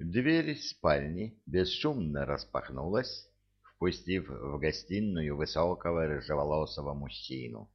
Дверь спальни бесшумно распахнулась, впустив в гостиную высокого рыжеволосого мужчину,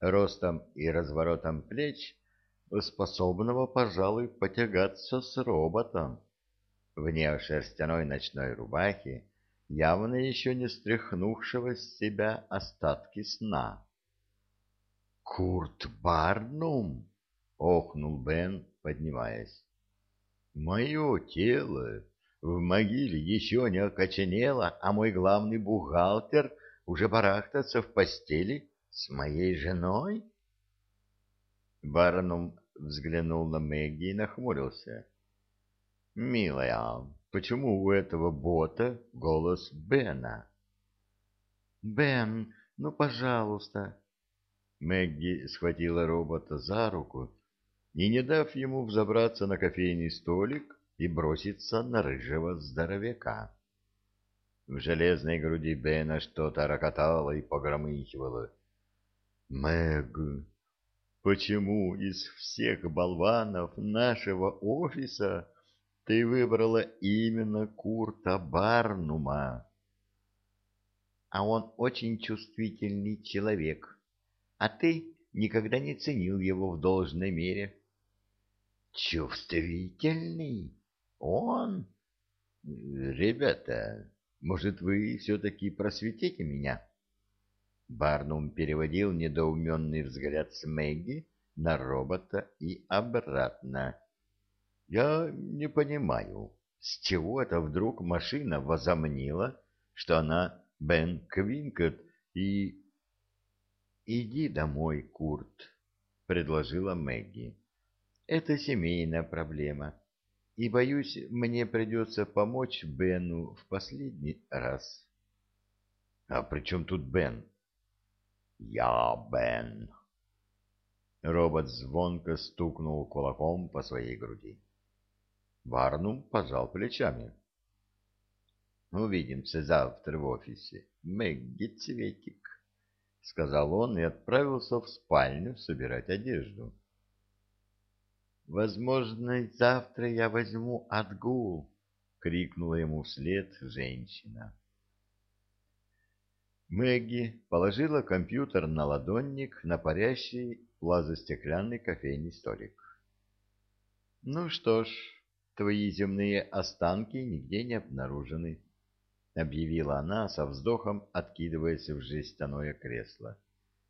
ростом и разворотом плеч, способного, пожалуй, потягаться с роботом. Вне шерстяной ночной рубахи, явно еще не стряхнувшего с себя остатки сна. «Курт Барнум!» — охнул Бен, поднимаясь. Мое тело в могиле еще не окоченело, а мой главный бухгалтер уже барахтается в постели с моей женой? Барнум взглянул на Мэгги и нахмурился. «Милая, почему у этого бота голос Бена?» «Бен, ну, пожалуйста!» Мэгги схватила робота за руку и, не дав ему взобраться на кофейный столик и броситься на рыжего здоровяка. В железной груди Бена что-то рокотало и погромыхивало. «Мэг, почему из всех болванов нашего офиса ты выбрала именно Курта Барнума?» «А он очень чувствительный человек, а ты никогда не ценил его в должной мере». Чувствительный? Он? Ребята, может, вы все-таки просветите меня? Барнум переводил недоуменный взгляд с Мэгги на робота и обратно. Я не понимаю, с чего это вдруг машина возомнила, что она Бен Квинкет и... «Иди домой, Курт», — предложила Мэгги. Это семейная проблема, и, боюсь, мне придется помочь Бену в последний раз. — А при чем тут Бен? — Я Бен. Робот звонко стукнул кулаком по своей груди. Барнум пожал плечами. — Увидимся завтра в офисе. Мэгги Цветик, — сказал он и отправился в спальню собирать одежду. — Возможно, завтра я возьму отгул, — крикнула ему вслед женщина. Мэгги положила компьютер на ладонник на парящий плазостеклянный кофейный столик. — Ну что ж, твои земные останки нигде не обнаружены, — объявила она со вздохом, откидываясь в жестяное кресло.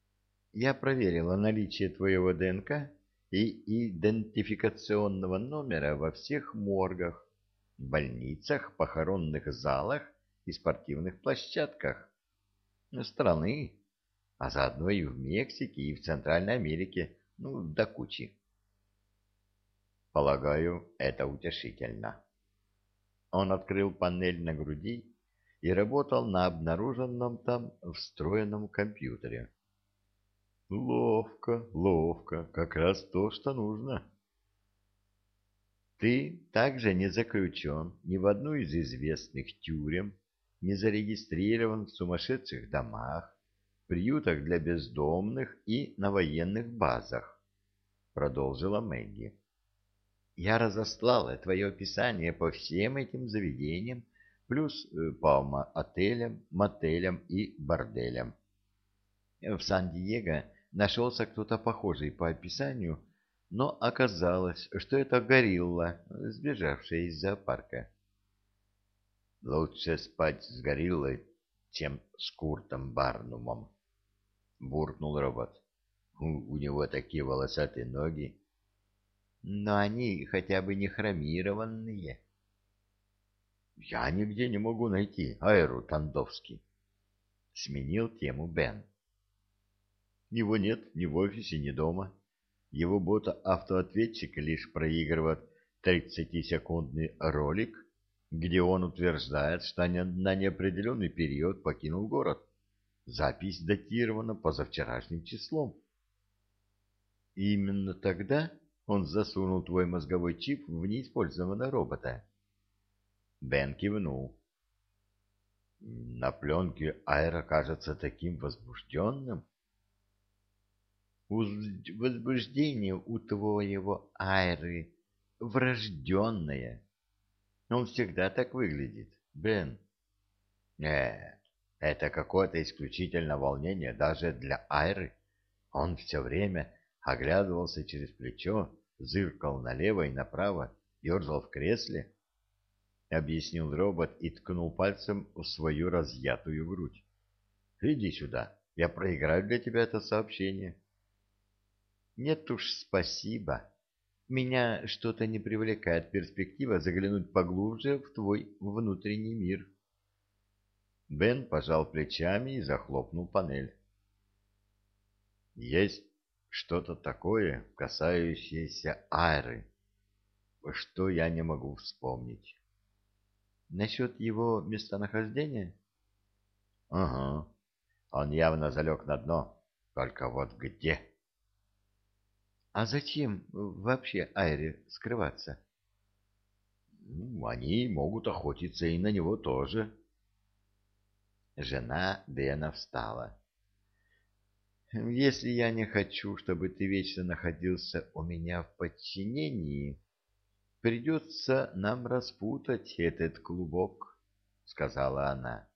— Я проверила наличие твоего ДНК и идентификационного номера во всех моргах, больницах, похоронных залах и спортивных площадках страны, а заодно и в Мексике, и в Центральной Америке, ну, до кучи. Полагаю, это утешительно. Он открыл панель на груди и работал на обнаруженном там встроенном компьютере. Ловко, ловко, как раз то, что нужно. Ты также не заключен ни в одну из известных тюрем, не зарегистрирован в сумасшедших домах, приютах для бездомных и на военных базах, продолжила Мэгги. Я разослала твое описание по всем этим заведениям, плюс э, по отелям, мотелям и борделям. В Сан-Диего нашелся кто-то похожий по описанию, но оказалось, что это горилла, сбежавшая из зоопарка. «Лучше спать с гориллой, чем с Куртом Барнумом», — буркнул робот. «У, у него такие волосатые ноги». «Но они хотя бы не хромированные». «Я нигде не могу найти Айру Тандовский», — сменил тему Бен. Его нет ни в офисе, ни дома. Его бот-автоответчик лишь проигрывает 30-секундный ролик, где он утверждает, что на неопределенный период покинул город. Запись датирована позавчерашним числом. Именно тогда он засунул твой мозговой чип в неиспользованного робота. Бен кивнул. На пленке Айра кажется таким возбужденным, возбуждение у твоего Айры врожденное. Он всегда так выглядит, Бен. Нет, это какое-то исключительно волнение даже для Айры. Он все время оглядывался через плечо, зыркал налево и направо, ерзал в кресле, — объяснил робот и ткнул пальцем в свою разъятую грудь. — Иди сюда, я проиграю для тебя это сообщение. — Нет уж, спасибо. Меня что-то не привлекает перспектива заглянуть поглубже в твой внутренний мир. Бен пожал плечами и захлопнул панель. Есть что-то такое, касающееся Айры, что я не могу вспомнить. Насчет его местонахождения? Ага, он явно залег на дно, только вот где? А зачем вообще Айре скрываться? Ну, они могут охотиться и на него тоже. Жена Бена встала. Если я не хочу, чтобы ты вечно находился у меня в подчинении, придется нам распутать этот клубок, — сказала она.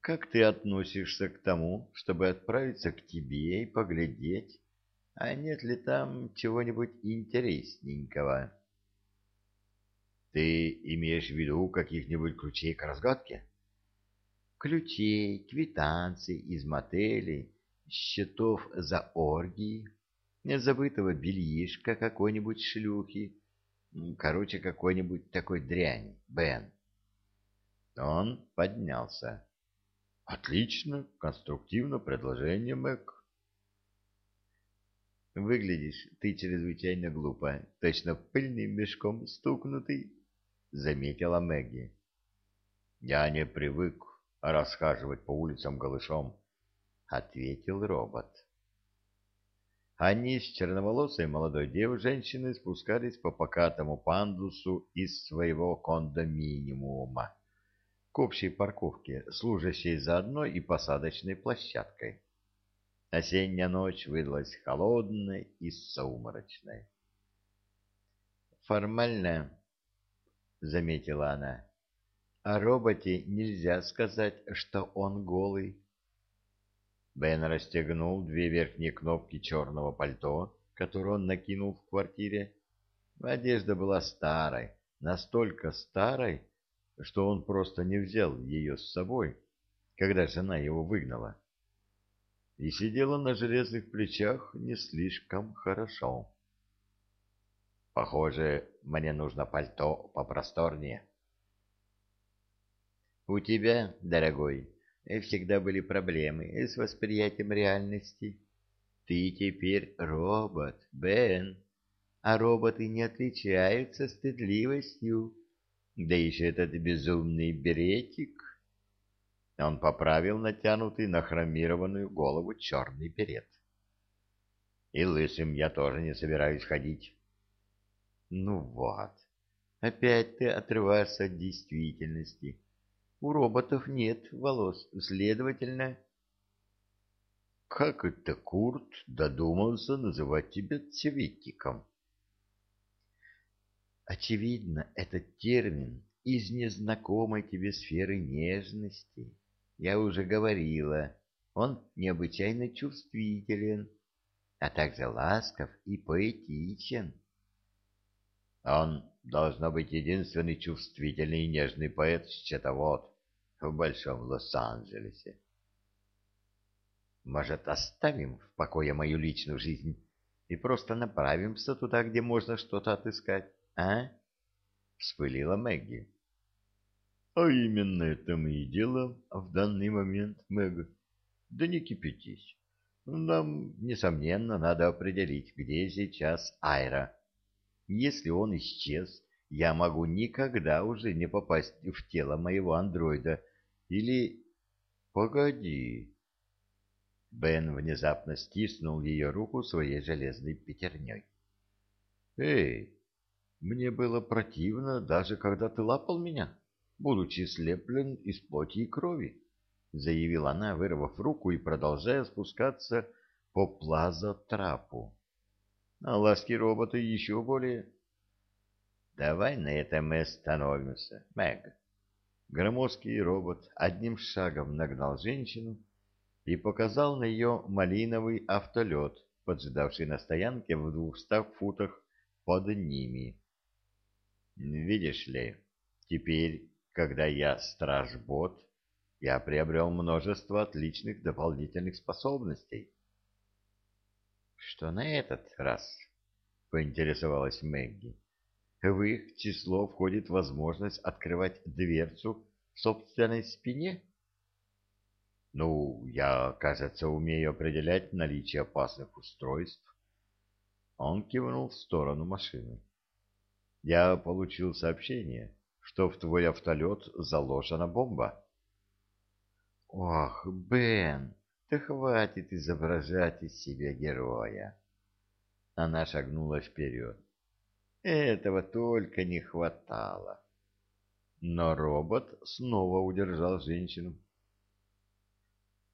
Как ты относишься к тому, чтобы отправиться к тебе и поглядеть, а нет ли там чего-нибудь интересненького? Ты имеешь в виду каких-нибудь ключей к разгадке? Ключей, квитанций из мотелей, счетов за оргии, незабытого бельишка какой-нибудь шлюхи, короче, какой-нибудь такой дряни, Бен. Он поднялся. Отлично, конструктивно предложение, Мэг. Выглядишь ты чрезвычайно глупо, точно пыльным мешком стукнутый, — заметила Мэгги. Я не привык расхаживать по улицам голышом, — ответил робот. Они с черноволосой молодой девушкой спускались по покатому пандусу из своего кондоминиума к общей парковке, служащей заодно и посадочной площадкой. Осенняя ночь выдалась холодной и сумрачной. «Формально», — заметила она, — «о роботе нельзя сказать, что он голый». Бен расстегнул две верхние кнопки черного пальто, которое он накинул в квартире. Одежда была старой, настолько старой, что он просто не взял ее с собой, когда жена его выгнала и сидела на железных плечах не слишком хорошо. Похоже, мне нужно пальто попросторнее. У тебя, дорогой, всегда были проблемы с восприятием реальности. Ты теперь робот, Бен, а роботы не отличаются стыдливостью. Да еще этот безумный беретик. Он поправил натянутый на хромированную голову черный берет. И лысым я тоже не собираюсь ходить. Ну вот, опять ты отрываешься от действительности. У роботов нет волос, следовательно... Как это Курт додумался называть тебя цветиком? Очевидно, этот термин из незнакомой тебе сферы нежности. Я уже говорила, он необычайно чувствителен, а также ласков и поэтичен. Он должно быть единственный чувствительный и нежный поэт-счетовод в Большом Лос-Анджелесе. Может, оставим в покое мою личную жизнь и просто направимся туда, где можно что-то отыскать, а? — вспылила Мэгги. А именно это мы и делаем в данный момент, Мэг. Да не кипятись. Нам, несомненно, надо определить, где сейчас Айра. Если он исчез, я могу никогда уже не попасть в тело моего андроида. Или... Погоди. Бен внезапно стиснул ее руку своей железной пятерней. Эй, мне было противно, даже когда ты лапал меня будучи слеплен из плоти и крови, — заявила она, вырвав руку и продолжая спускаться по плаза-трапу. А ласки робота еще более... Давай на этом мы остановимся, Мэг. Громоздкий робот одним шагом нагнал женщину и показал на ее малиновый автолет, поджидавший на стоянке в двухстах футах под ними. Видишь ли, теперь, когда я страж-бот, я приобрел множество отличных дополнительных способностей. Что на этот раз? поинтересовалась Мэгги. В их число входит возможность открывать дверцу в собственной спине? Ну, я, кажется, умею определять наличие опасных устройств. Он кивнул в сторону машины. Я получил сообщение, что в твой автолет заложена бомба. Ох, Бен, да хватит изображать из себя героя. Она шагнула вперед. Этого только не хватало. Но робот снова удержал женщину.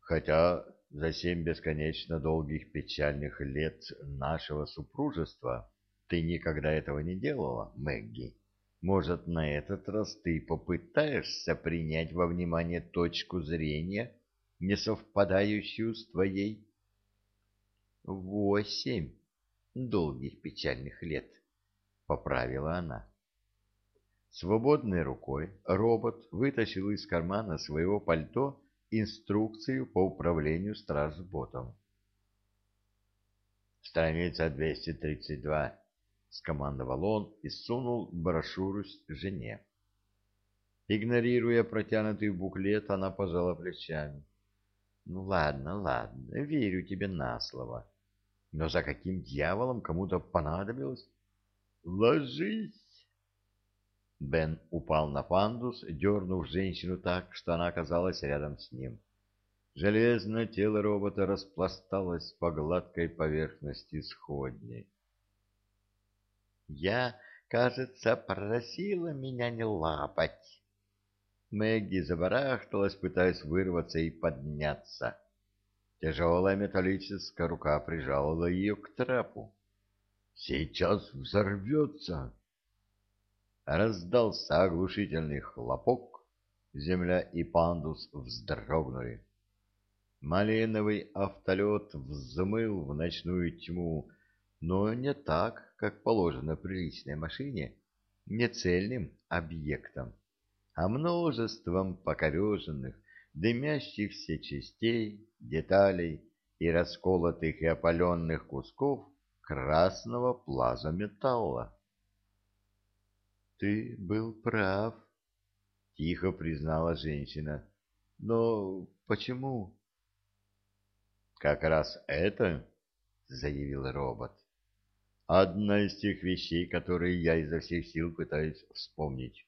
Хотя за семь бесконечно долгих печальных лет нашего супружества ты никогда этого не делала, Мэгги. Может, на этот раз ты попытаешься принять во внимание точку зрения, не совпадающую с твоей? Восемь долгих печальных лет, поправила она. Свободной рукой робот вытащил из кармана своего пальто инструкцию по управлению стражботом. Страница 232, скомандовал он и сунул брошюру жене. Игнорируя протянутый буклет, она пожала плечами. Ну ладно, ладно, верю тебе на слово. Но за каким дьяволом кому-то понадобилось? Ложись! Бен упал на пандус, дернув женщину так, что она оказалась рядом с ним. Железное тело робота распласталось по гладкой поверхности сходней. «Я, кажется, просила меня не лапать». Мэгги забарахталась, пытаясь вырваться и подняться. Тяжелая металлическая рука прижала ее к трапу. «Сейчас взорвется!» Раздался оглушительный хлопок, земля и пандус вздрогнули. Малиновый автолет взмыл в ночную тьму, но не так, как положено приличной машине, не цельным объектом, а множеством покореженных, дымящихся частей, деталей и расколотых и опаленных кусков красного плазометалла. Ты был прав, тихо признала женщина. Но почему? Как раз это, заявил робот. Одна из тех вещей, которые я изо всех сил пытаюсь вспомнить.